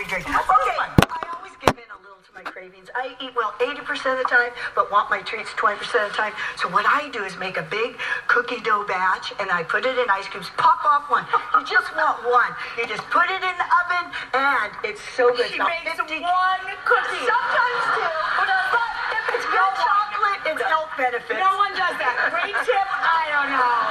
Okay, I always give in a little to my cravings. I eat well 80% of the time, but want my treats 20% of the time. So what I do is make a big cookie dough batch, and I put it in ice cubes. Pop off one. You just want one. You just put it in the oven, and it's so good. She About makes 50 one cookie. Sometimes two, but if it's No good one. chocolate, it's health benefits. No one does that. Great tip. I don't know.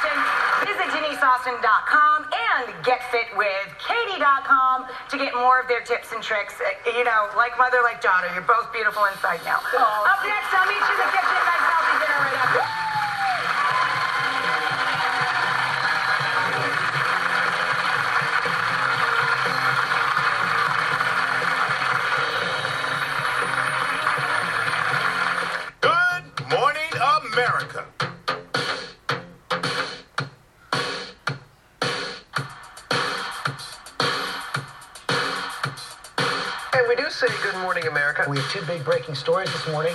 Austin. Visit DeniseAustin.com and GetFitWithKatie.com to get more of their tips and tricks. Uh, You know, like mother, like daughter. You're both beautiful inside now. Up next, I'll meet you in the kitchen. Nice healthy dinner right after. We do say good morning, America. We have two big breaking stories this morning.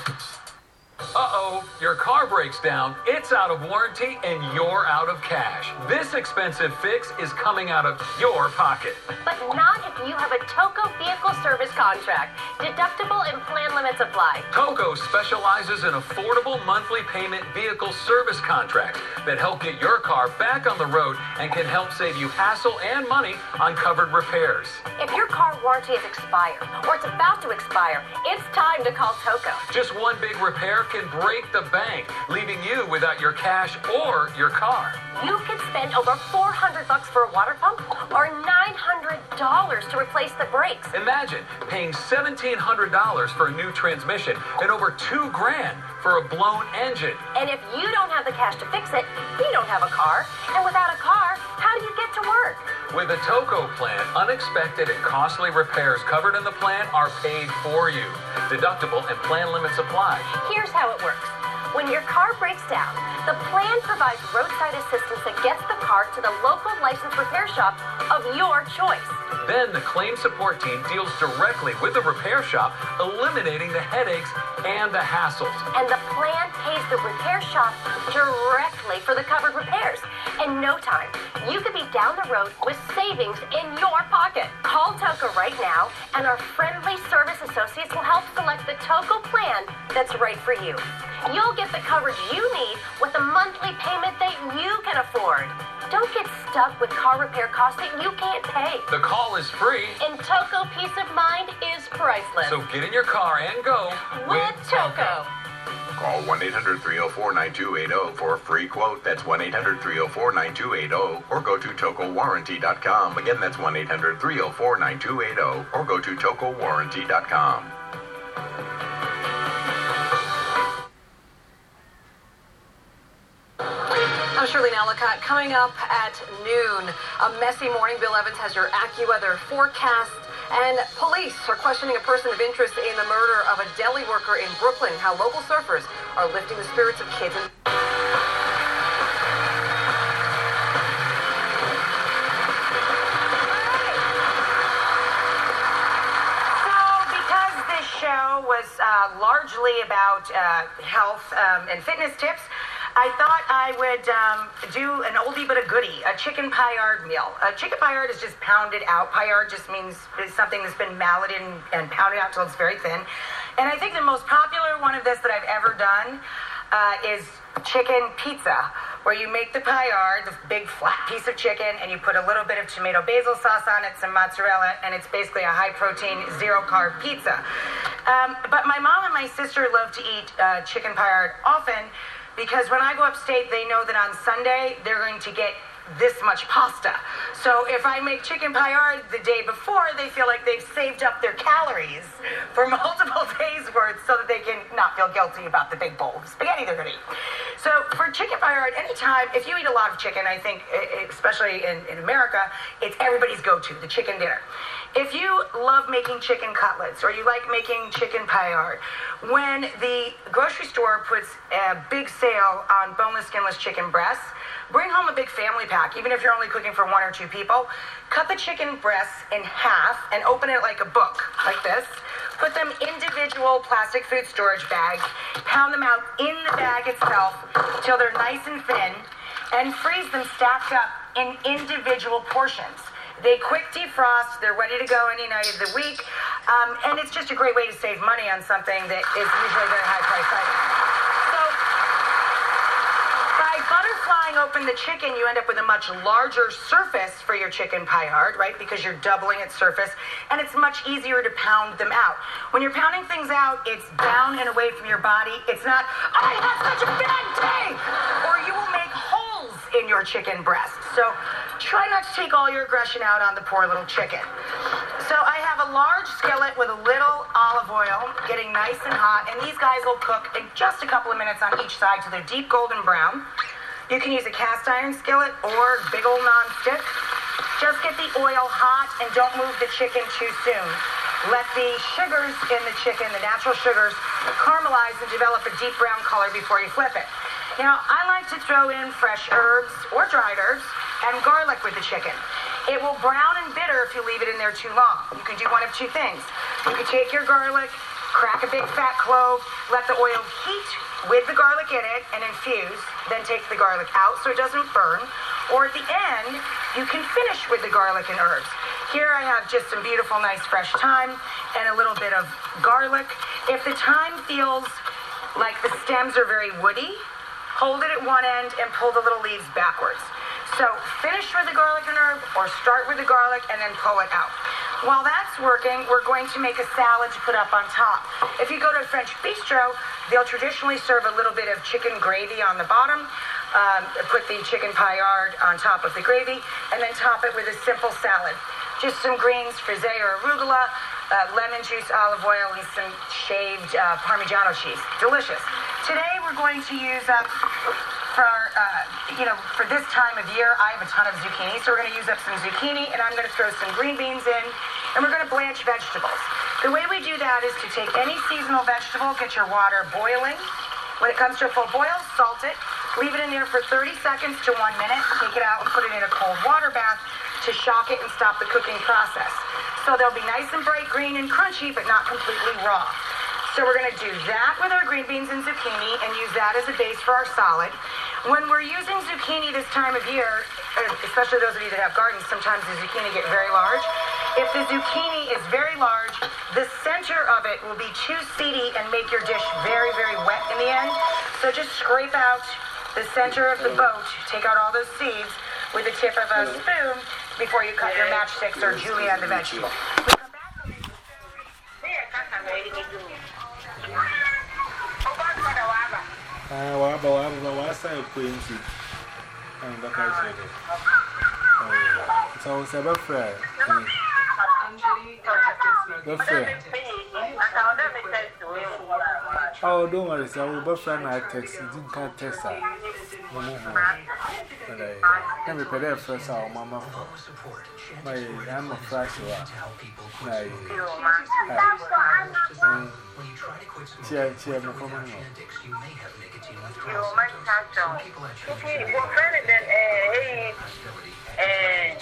Uh-oh, your car breaks down, it's out of warranty, and you're out of cash. This expensive fix is coming out of your pocket. But not if you have a Toco vehicle service contract. Deductible and plan limits apply. Toco specializes in affordable monthly payment vehicle service contracts that help get your car back on the road and can help save you hassle and money on covered repairs. If your car warranty has expired or it's about to expire, it's time to call Toco. Just one big repair can break the bank, leaving you without your cash or your car. You could spend over 400 bucks for a water pump or $900 to replace the brakes. Imagine paying $1,700 for a new transmission and over two grand for a blown engine. And if you don't have the cash to fix it, you don't have a car. And without a car, how do you get to work? With the TOCO plan, unexpected and costly repairs covered in the plan are paid for you. Deductible and plan limits apply. Here's how it works. When your car breaks down, the plan provides roadside assistance that gets the car to the local licensed repair shop of your choice. Then the claim support team deals directly with the repair shop, eliminating the headaches and the hassles. And the plan pays the repair shop directly for the covered repairs. In no time, you could be down the road with savings in your pocket. Call Toco right now, and our friendly service associates will help select the Toco plan that's right for you. You'll get the coverage you need with a monthly payment that you can afford. Don't get stuck with car repair costs that you can't pay. The call is free, And Toco peace of mind is priceless. so get in your car and go with Toco. Call 1 800 304 9280 for a free quote. That's 1 800 304 9280 or go to tocowarranty.com. Again, that's 1 800 304 9280 or go to tocowarranty.com. I'm Shirleen Allicot. Coming up at noon, a messy morning. Bill Evans has your AccuWeather forecast. And police are questioning a person of interest in the murder of a deli worker in Brooklyn. How local surfers are lifting the spirits of kids. And- So, because this show was uh, largely about uh, health um, and fitness tips, I thought I would um, do an oldie but a goodie, a chicken paillard meal. A chicken paillard is just pounded out. Paillard just means something that's been malleted and, and pounded out till it's very thin. And I think the most popular one of this that I've ever done uh, is chicken pizza, where you make the paillard, the big flat piece of chicken, and you put a little bit of tomato basil sauce on it, some mozzarella, and it's basically a high protein, zero carb pizza. Um, but my mom and my sister love to eat uh, chicken paillard often because when I go upstate, they know that on Sunday they're going to get this much pasta. So if I make chicken paillard the day before, they feel like they've saved up their calories for multiple days worth so that they can not feel guilty about the big bowl of spaghetti they're going to eat. So for chicken paillard, anytime, if you eat a lot of chicken, I think, especially in, in America, it's everybody's go-to, the chicken dinner. If you love making chicken cutlets or you like making chicken paillard, when the grocery store puts a big sale on boneless, skinless chicken breasts, bring home a big family pack, even if you're only cooking for one or two people. Cut the chicken breasts in half and open it like a book, like this. Put them individual plastic food storage bags. Pound them out in the bag itself till they're nice and thin, and freeze them stacked up in individual portions. They quick defrost. They're ready to go any night of the week. Um, and it's just a great way to save money on something that is usually very high price item. So by butterflying open the chicken, you end up with a much larger surface for your chicken pie paillard, right? Because you're doubling its surface, and it's much easier to pound them out. When you're pounding things out, it's down and away from your body. It's not, I had such a bad day, or you will make holes in your chicken breast. So try not to take all your aggression out on the poor little chicken. So I have a large skillet with a little olive oil getting nice and hot, and these guys will cook in just a couple of minutes on each side till they're deep golden brown. You can use a cast iron skillet or big old non-stick. Just get the oil hot and don't move the chicken too soon. Let the sugars in the chicken, the natural sugars, caramelize and develop a deep brown color before you flip it. Now, I like to throw in fresh herbs or dried herbs and garlic with the chicken. It will brown and bitter if you leave it in there too long. You can do one of two things. You can take your garlic, crack a big fat clove, let the oil heat with the garlic in it and infuse, then take the garlic out so it doesn't burn. Or at the end, you can finish with the garlic and herbs. Here I have just some beautiful, nice fresh thyme and a little bit of garlic. If the thyme feels like the stems are very woody, hold it at one end and pull the little leaves backwards. So finish with the garlic and herb or start with the garlic and then pull it out. While working, we're going to make a salad to put up on top. If you go to a French bistro, they'll traditionally serve a little bit of chicken gravy on the bottom, um, put the chicken paillard on top of the gravy, and then top it with a simple salad. Just some greens, frisee or arugula, uh, lemon juice, olive oil, and some shaved uh, Parmigiano cheese. Delicious. Today we're going to use up for uh, you know for this time of year. I have a ton of zucchini, so we're going to use up some zucchini, and I'm going to throw some green beans in, and we're going to blanch vegetables. The way we do that is to take any seasonal vegetable, get your water boiling. When it comes to a full boil, salt it, leave it in there for 30 seconds to one minute, take it out and put it in a cold water bath to shock it and stop the cooking process. So they'll be nice and bright green and crunchy, but not completely raw. So we're going to do that with our green beans and zucchini and use that as a base for our solid. When we're using zucchini this time of year, especially those of you that have gardens, sometimes the zucchini get very large. If the zucchini is very large, the center of it will be too seedy and make your dish very, very wet in the end. So just scrape out the center of the boat, take out all those seeds with the tip of a spoon before you cut your matchsticks or julienne the vegetable. Ah, waba waba wasa ekwensi. And that I said. So I was a buffer. Buffer. Oh, don't worry, sir. I will buffer and I text. You didn't can't text her. But I can't be prepared first. Our mama. My, I'm a flash. My, cheer, cheer, my phone. You might have some. Okay, well, better than a, a,